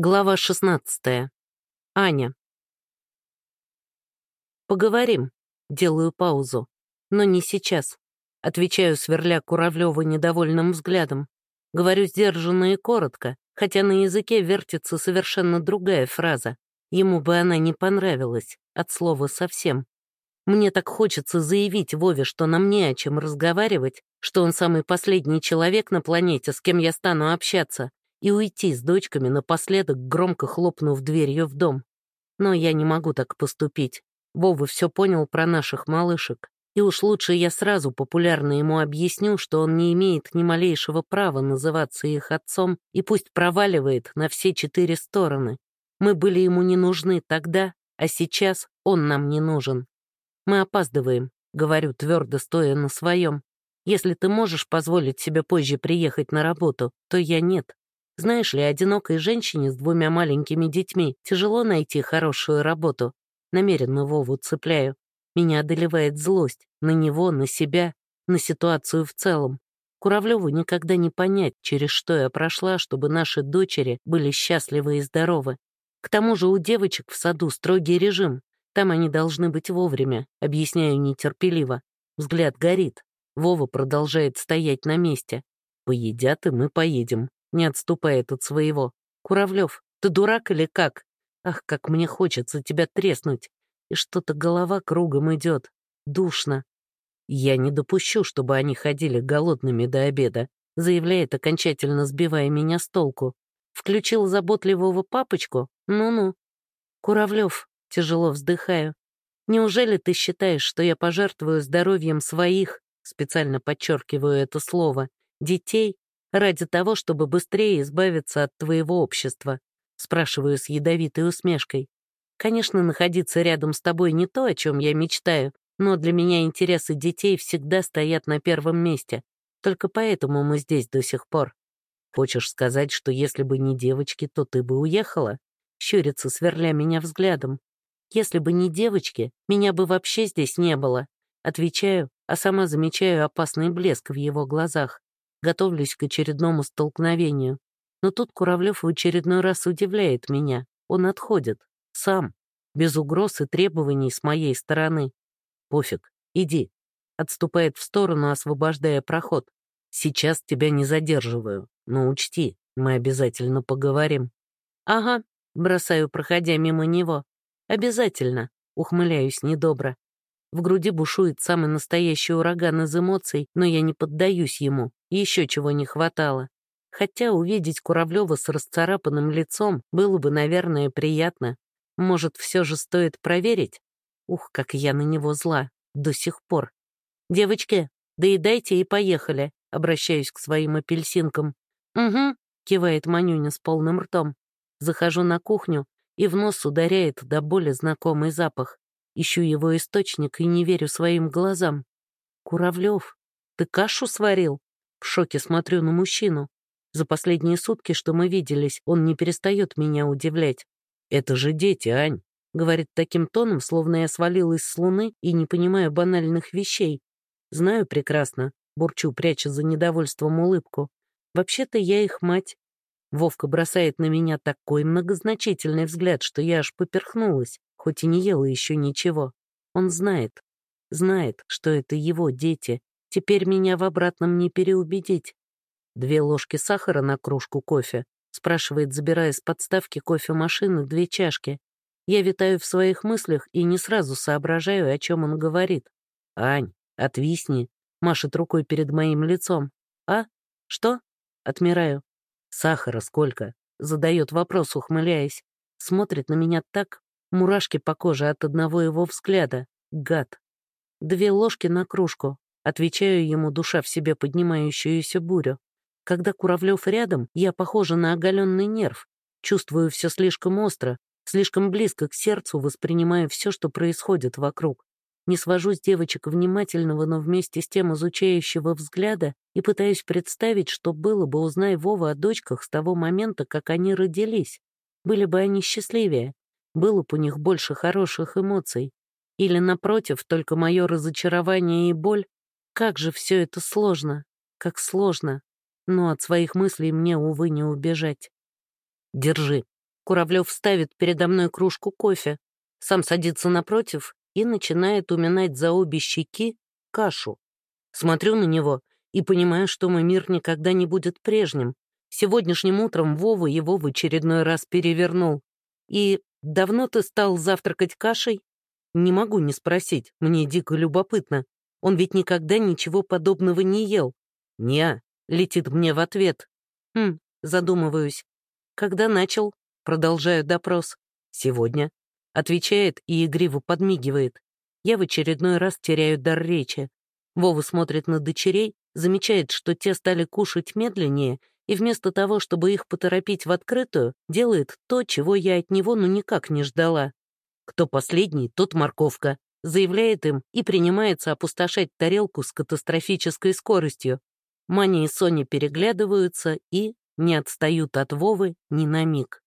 Глава 16. Аня. Поговорим. Делаю паузу. Но не сейчас. Отвечаю, сверля Куравлева недовольным взглядом. Говорю сдержанно и коротко, хотя на языке вертится совершенно другая фраза. Ему бы она не понравилась, от слова совсем. Мне так хочется заявить Вове, что нам не о чем разговаривать, что он самый последний человек на планете, с кем я стану общаться, и уйти с дочками напоследок, громко хлопнув дверью в дом. Но я не могу так поступить. Вова все понял про наших малышек. И уж лучше я сразу популярно ему объясню, что он не имеет ни малейшего права называться их отцом и пусть проваливает на все четыре стороны. Мы были ему не нужны тогда, а сейчас он нам не нужен. Мы опаздываем, говорю твердо, стоя на своем. Если ты можешь позволить себе позже приехать на работу, то я нет. Знаешь ли, одинокой женщине с двумя маленькими детьми тяжело найти хорошую работу. Намеренно Вову цепляю. Меня одолевает злость на него, на себя, на ситуацию в целом. Куравлеву никогда не понять, через что я прошла, чтобы наши дочери были счастливы и здоровы. К тому же у девочек в саду строгий режим. Там они должны быть вовремя, объясняю нетерпеливо. Взгляд горит. Вова продолжает стоять на месте. Поедят, и мы поедем не отступает от своего. «Куравлев, ты дурак или как? Ах, как мне хочется тебя треснуть. И что-то голова кругом идет. Душно. Я не допущу, чтобы они ходили голодными до обеда», заявляет, окончательно сбивая меня с толку. «Включил заботливого папочку? Ну-ну». «Куравлев, тяжело вздыхаю. Неужели ты считаешь, что я пожертвую здоровьем своих, специально подчеркиваю это слово, детей ради того, чтобы быстрее избавиться от твоего общества?» Спрашиваю с ядовитой усмешкой. «Конечно, находиться рядом с тобой не то, о чем я мечтаю, но для меня интересы детей всегда стоят на первом месте. Только поэтому мы здесь до сих пор. Хочешь сказать, что если бы не девочки, то ты бы уехала?» Щурится, сверля меня взглядом. «Если бы не девочки, меня бы вообще здесь не было». Отвечаю, а сама замечаю опасный блеск в его глазах готовлюсь к очередному столкновению. Но тут Куравлев в очередной раз удивляет меня. Он отходит. Сам. Без угроз и требований с моей стороны. Пофиг. Иди. Отступает в сторону, освобождая проход. Сейчас тебя не задерживаю. Но учти, мы обязательно поговорим. Ага. Бросаю, проходя мимо него. Обязательно. Ухмыляюсь недобро. В груди бушует самый настоящий ураган из эмоций, но я не поддаюсь ему. Еще чего не хватало. Хотя увидеть Куравлева с расцарапанным лицом было бы, наверное, приятно. Может, все же стоит проверить? Ух, как я на него зла. До сих пор. «Девочки, доедайте и поехали», — обращаюсь к своим апельсинкам. «Угу», — кивает Манюня с полным ртом. Захожу на кухню, и в нос ударяет до боли знакомый запах. Ищу его источник и не верю своим глазам. «Куравлев, ты кашу сварил?» В шоке смотрю на мужчину. За последние сутки, что мы виделись, он не перестает меня удивлять. «Это же дети, Ань», — говорит таким тоном, словно я свалилась с луны и не понимаю банальных вещей. «Знаю прекрасно», — бурчу, пряча за недовольством улыбку. «Вообще-то я их мать». Вовка бросает на меня такой многозначительный взгляд, что я аж поперхнулась хоть и не ела еще ничего. Он знает, знает, что это его дети. Теперь меня в обратном не переубедить. Две ложки сахара на кружку кофе, спрашивает, забирая с подставки кофемашины две чашки. Я витаю в своих мыслях и не сразу соображаю, о чем он говорит. «Ань, отвисни», — машет рукой перед моим лицом. «А? Что?» — отмираю. «Сахара сколько?» — задает вопрос, ухмыляясь. Смотрит на меня так, Мурашки по коже от одного его взгляда. Гад. Две ложки на кружку. Отвечаю ему, душа в себе поднимающуюся бурю. Когда Куравлев рядом, я похожа на оголенный нерв. Чувствую все слишком остро, слишком близко к сердцу, воспринимая все, что происходит вокруг. Не свожу с девочек внимательного, но вместе с тем изучающего взгляда и пытаюсь представить, что было бы, узнай Вова о дочках с того момента, как они родились. Были бы они счастливее, было бы у них больше хороших эмоций. Или, напротив, только мое разочарование и боль. Как же все это сложно, как сложно. Но от своих мыслей мне, увы, не убежать. Держи. Куравлев ставит передо мной кружку кофе, сам садится напротив и начинает уминать за обе щеки кашу. Смотрю на него и понимаю, что мой мир никогда не будет прежним. Сегодняшним утром Вова его в очередной раз перевернул. И давно ты стал завтракать кашей? Не могу не спросить, мне дико любопытно. Он ведь никогда ничего подобного не ел. «Не», — летит мне в ответ. «Хм», — задумываюсь. «Когда начал?» — продолжаю допрос. «Сегодня», — отвечает и игриво подмигивает. Я в очередной раз теряю дар речи. Вова смотрит на дочерей, замечает, что те стали кушать медленнее, и вместо того, чтобы их поторопить в открытую, делает то, чего я от него ну никак не ждала. Кто последний, тот морковка, заявляет им и принимается опустошать тарелку с катастрофической скоростью. Маня и Соня переглядываются и не отстают от Вовы ни на миг.